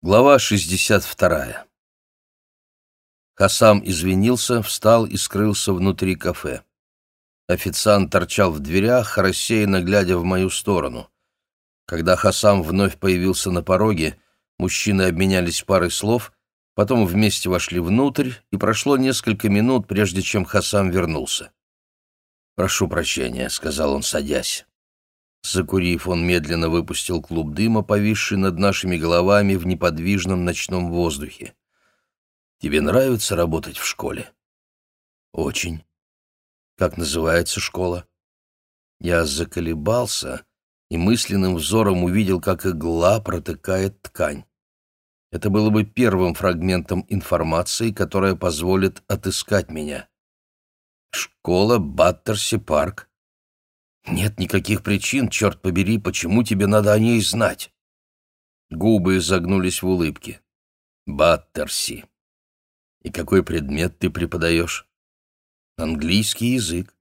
Глава 62. Хасам извинился, встал и скрылся внутри кафе. Официант торчал в дверях, рассеянно глядя в мою сторону. Когда Хасам вновь появился на пороге, мужчины обменялись парой слов, потом вместе вошли внутрь, и прошло несколько минут, прежде чем Хасам вернулся. «Прошу прощения», — сказал он, садясь. Закурив, он медленно выпустил клуб дыма, повисший над нашими головами в неподвижном ночном воздухе. «Тебе нравится работать в школе?» «Очень». «Как называется школа?» Я заколебался и мысленным взором увидел, как игла протыкает ткань. Это было бы первым фрагментом информации, которая позволит отыскать меня. «Школа Баттерси Парк», нет никаких причин, черт побери, почему тебе надо о ней знать. Губы загнулись в улыбке. Баттерси. И какой предмет ты преподаешь? Английский язык.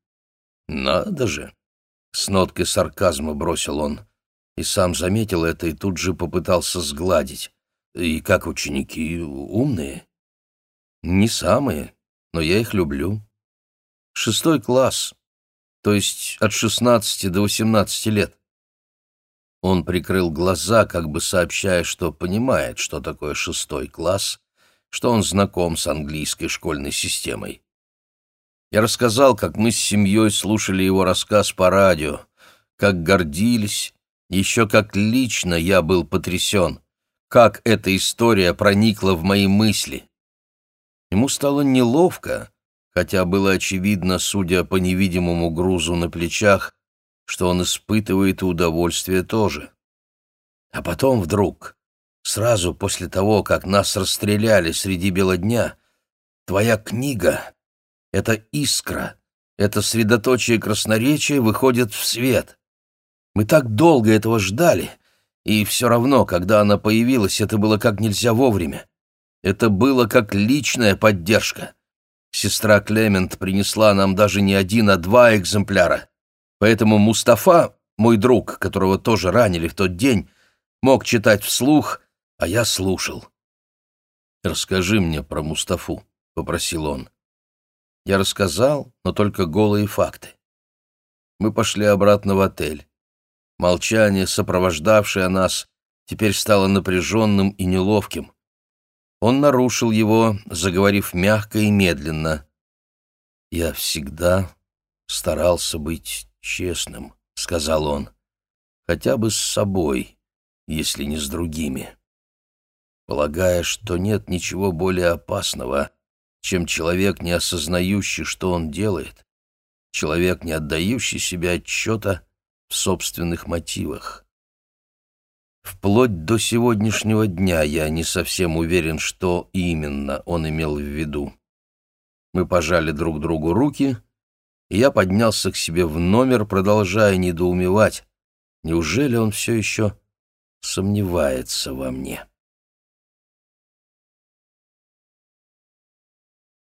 Надо же. С ноткой сарказма бросил он. И сам заметил это и тут же попытался сгладить. И как ученики умные? Не самые, но я их люблю. Шестой класс то есть от 16 до 18 лет. Он прикрыл глаза, как бы сообщая, что понимает, что такое шестой класс, что он знаком с английской школьной системой. Я рассказал, как мы с семьей слушали его рассказ по радио, как гордились, еще как лично я был потрясен, как эта история проникла в мои мысли. Ему стало неловко, хотя было очевидно, судя по невидимому грузу на плечах, что он испытывает удовольствие тоже. А потом вдруг, сразу после того, как нас расстреляли среди бела дня, твоя книга, эта искра, это средоточие красноречия выходит в свет. Мы так долго этого ждали, и все равно, когда она появилась, это было как нельзя вовремя. Это было как личная поддержка. Сестра Клемент принесла нам даже не один, а два экземпляра. Поэтому Мустафа, мой друг, которого тоже ранили в тот день, мог читать вслух, а я слушал. «Расскажи мне про Мустафу», — попросил он. Я рассказал, но только голые факты. Мы пошли обратно в отель. Молчание, сопровождавшее нас, теперь стало напряженным и неловким. Он нарушил его, заговорив мягко и медленно. «Я всегда старался быть честным», — сказал он, — «хотя бы с собой, если не с другими, полагая, что нет ничего более опасного, чем человек, не осознающий, что он делает, человек, не отдающий себе отчета в собственных мотивах. Вплоть до сегодняшнего дня я не совсем уверен, что именно он имел в виду. Мы пожали друг другу руки, и я поднялся к себе в номер, продолжая недоумевать. Неужели он все еще сомневается во мне?